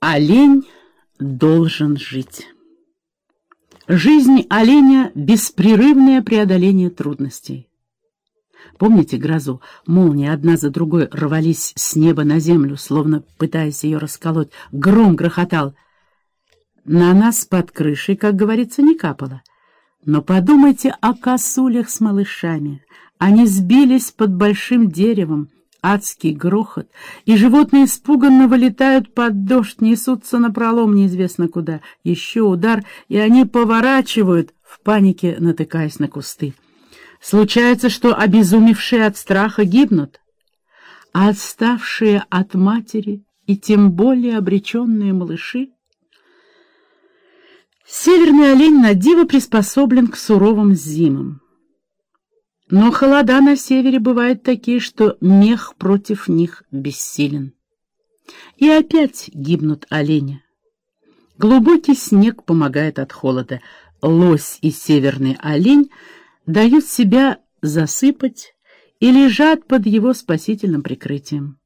Олень должен жить. Жизнь оленя — беспрерывное преодоление трудностей. Помните грозу? Молнии одна за другой рвались с неба на землю, словно пытаясь ее расколоть. Гром грохотал. На нас под крышей, как говорится, не капало. Но подумайте о косулях с малышами. Они сбились под большим деревом, адский грохот, и животные испуганно вылетают под дождь, несутся напролом неизвестно куда. Еще удар, и они поворачивают, в панике натыкаясь на кусты. Случается, что обезумевшие от страха гибнут, а отставшие от матери и тем более обреченные малыши Северный олень на диво приспособлен к суровым зимам. Но холода на севере бывают такие, что мех против них бессилен. И опять гибнут олени. Глубокий снег помогает от холода. Лось и северный олень дают себя засыпать и лежат под его спасительным прикрытием.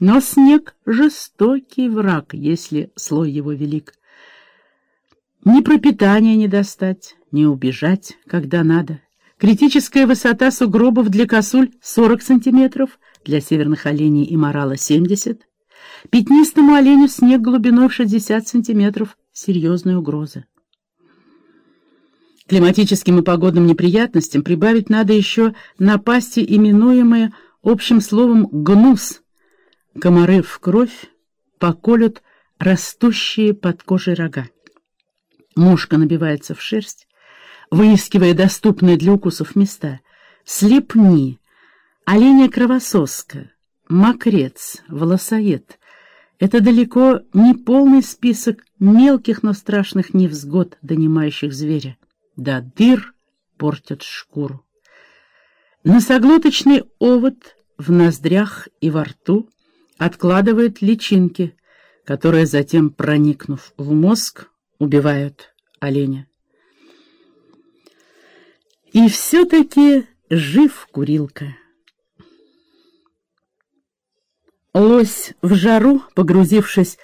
Но снег — жестокий враг, если слой его велик. Ни пропитания не достать, ни убежать, когда надо — Критическая высота сугробов для косуль 40 сантиметров, для северных оленей и морала 70. Пятнистому оленю снег глубиной в 60 сантиметров — серьезная угроза. Климатическим и погодным неприятностям прибавить надо еще напасти, именуемые общим словом «гнус». Комары в кровь поколют растущие под кожей рога. Мушка набивается в шерсть, выискивая доступные для укусов места. Слепни, оленя-кровососка, мокрец, волосоед — это далеко не полный список мелких, но страшных невзгод, донимающих зверя. Да дыр портят шкуру. Носоглоточный овод в ноздрях и во рту откладывает личинки, которые затем, проникнув в мозг, убивают оленя. И все-таки жив курилка. Лось в жару, погрузившись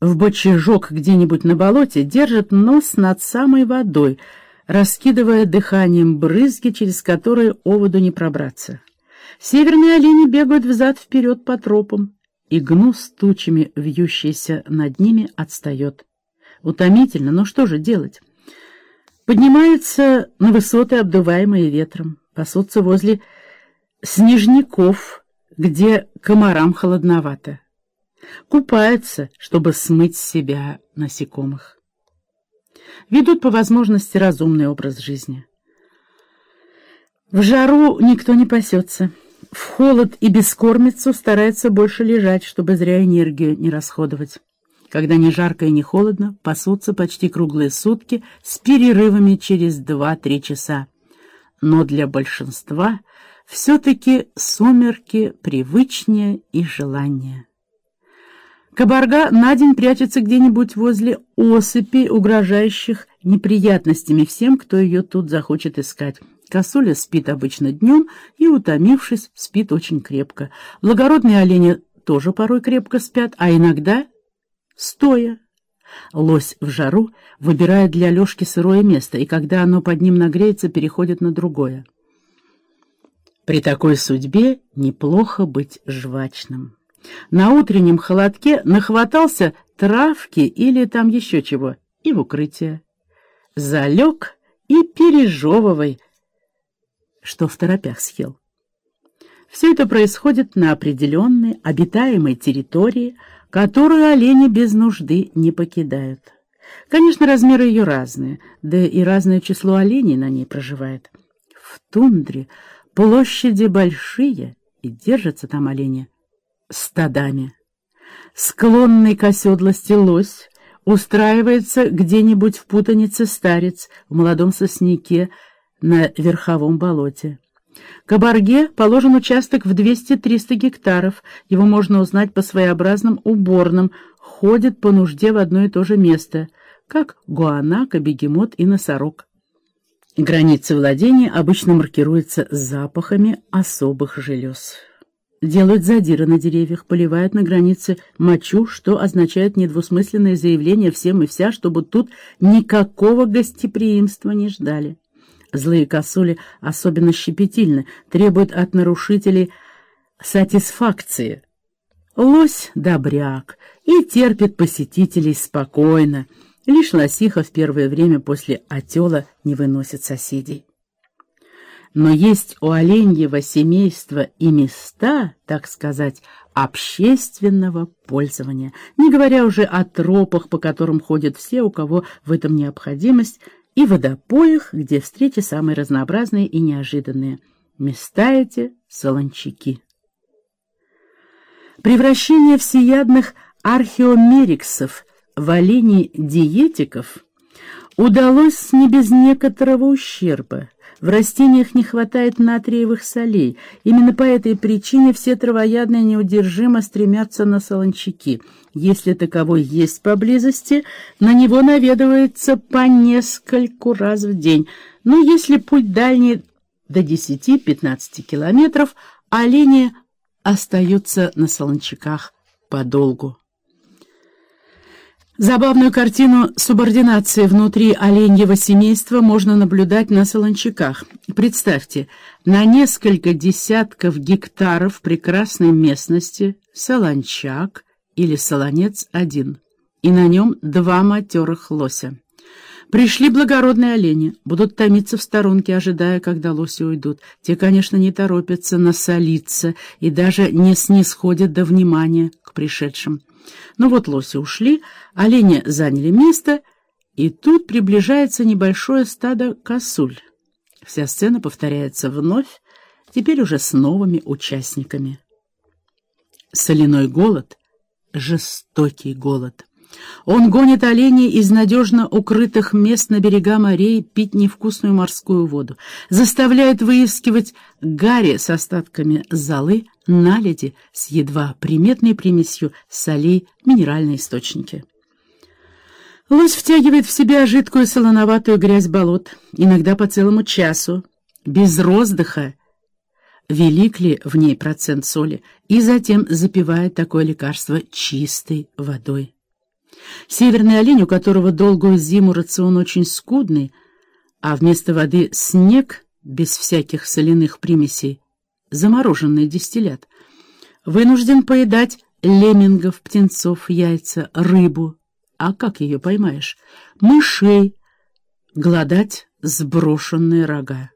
в бочажок где-нибудь на болоте, держит нос над самой водой, раскидывая дыханием брызги, через которые оводу не пробраться. Северные олени бегают взад-вперед по тропам, и гнус тучами, вьющийся над ними, отстает. Утомительно, но что же делать? Поднимаются на высоты, обдуваемые ветром, пасутся возле снежников, где комарам холодновато. Купаются, чтобы смыть с себя насекомых. Ведут по возможности разумный образ жизни. В жару никто не пасется. В холод и бескормицу старается больше лежать, чтобы зря энергию не расходовать когда не жарко и не холодно, пасутся почти круглые сутки с перерывами через 2-3 часа. Но для большинства все-таки сумерки привычнее и желание. Кабарга на день прячется где-нибудь возле осыпи, угрожающих неприятностями всем, кто ее тут захочет искать. Косуля спит обычно днем и, утомившись, спит очень крепко. Благородные олени тоже порой крепко спят, а иногда стоя. Лось в жару выбирает для Лёшки сырое место, и когда оно под ним нагреется, переходит на другое. При такой судьбе неплохо быть жвачным. На утреннем холодке нахватался травки или там еще чего, и в укрытие. Залег и пережевывай, что в торопях съел. Все это происходит на определенной обитаемой территории, которую олени без нужды не покидают. Конечно, размеры ее разные, да и разное число оленей на ней проживает. В тундре площади большие, и держатся там олени стадами. Склонный к оседлости лось устраивается где-нибудь в путанице старец в молодом сосняке на верховом болоте. Кабарге положен участок в 200-300 гектаров. Его можно узнать по своеобразным уборным. Ходит по нужде в одно и то же место, как гуанака, бегемот и носорог. Границы владения обычно маркируются запахами особых желез. делают задиры на деревьях, поливают на границе мочу, что означает недвусмысленное заявление всем и вся, чтобы тут никакого гостеприимства не ждали. Злые косули особенно щепетильны, требуют от нарушителей сатисфакции. Лось — добряк и терпит посетителей спокойно. Лишь лосиха в первое время после отела не выносит соседей. Но есть у оленьего семейства и места, так сказать, общественного пользования, не говоря уже о тропах, по которым ходят все, у кого в этом необходимость, и водопоях, где встречи самые разнообразные и неожиданные. Места эти — солончаки. Превращение всеядных археомериксов в оленей-диетиков удалось не без некоторого ущерба. В растениях не хватает натриевых солей. Именно по этой причине все травоядные неудержимо стремятся на солончаки. Если таковой есть поблизости, на него наведывается по нескольку раз в день. Но если путь дальний до 10-15 километров, олени остаются на солончаках подолгу. Забавную картину субординации внутри оленьего семейства можно наблюдать на солончаках. Представьте, на несколько десятков гектаров прекрасной местности солончак или солонец один, и на нем два матерых лося. Пришли благородные олени, будут томиться в сторонке, ожидая, когда лоси уйдут. Те, конечно, не торопятся насолиться и даже не снисходят до внимания к пришедшим. Но вот лоси ушли, олени заняли место, и тут приближается небольшое стадо косуль. Вся сцена повторяется вновь, теперь уже с новыми участниками. Соляной голод — жестокий голод. Он гонит оленей из надежно укрытых мест на берега морей пить невкусную морскую воду, заставляет выискивать гари с остатками золы, наледи с едва приметной примесью солей, минеральные источники. Лось втягивает в себя жидкую солоноватую грязь болот, иногда по целому часу, без роздыха, велик ли в ней процент соли, и затем запивает такое лекарство чистой водой. Северный олень, у которого долгую зиму рацион очень скудный, а вместо воды снег без всяких соляных примесей, замороженный дистиллят, вынужден поедать леммингов, птенцов, яйца, рыбу. А как ее поймаешь? Мышей. Гладать сброшенные рога.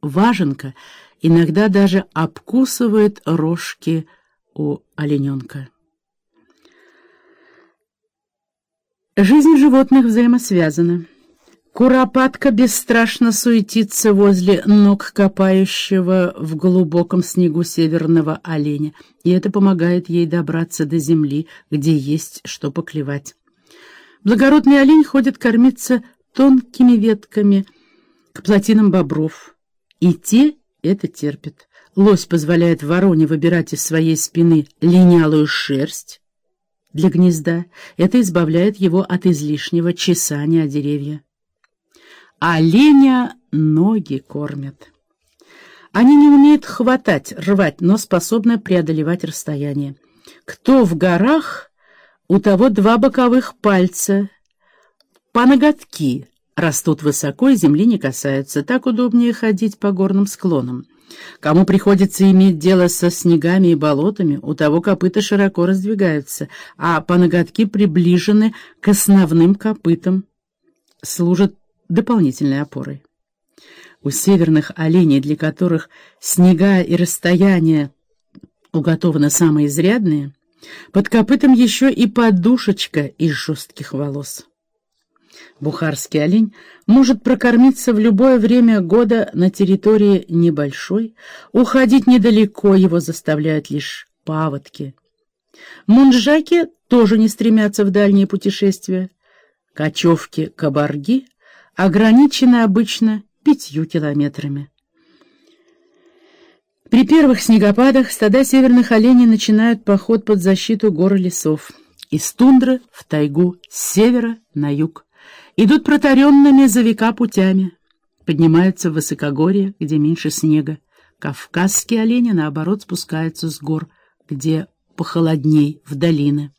Важенка иногда даже обкусывает рожки у олененка. Жизнь животных взаимосвязана. Куропатка бесстрашно суетится возле ног копающего в глубоком снегу северного оленя, и это помогает ей добраться до земли, где есть что поклевать. Благородный олень ходит кормиться тонкими ветками к плотинам бобров, и те это терпят. Лось позволяет вороне выбирать из своей спины линялую шерсть, для гнезда. Это избавляет его от излишнего чесания о деревья. Оленя ноги кормят. Они не умеют хватать, рвать, но способны преодолевать расстояние. Кто в горах, у того два боковых пальца, по ноготки, растут высоко и земли не касаются. Так удобнее ходить по горным склонам. Кому приходится иметь дело со снегами и болотами, у того копыта широко раздвигаются, а по ноготки приближены к основным копытам, служат дополнительной опорой. У северных оленей, для которых снега и расстояния уготованы самые изрядные, под копытом еще и подушечка из жестких волос. Бухарский олень может прокормиться в любое время года на территории небольшой, уходить недалеко его заставляют лишь паводки. Мунджаки тоже не стремятся в дальние путешествия. Кочевки-кабарги ограничены обычно пятью километрами. При первых снегопадах стада северных оленей начинают поход под защиту гор лесов. Из тундры в тайгу, с севера на юг идут протаренными за века путями, поднимаются в высокогорье, где меньше снега, Кавказские олени, наоборот, спускаются с гор, где похолодней, в долины.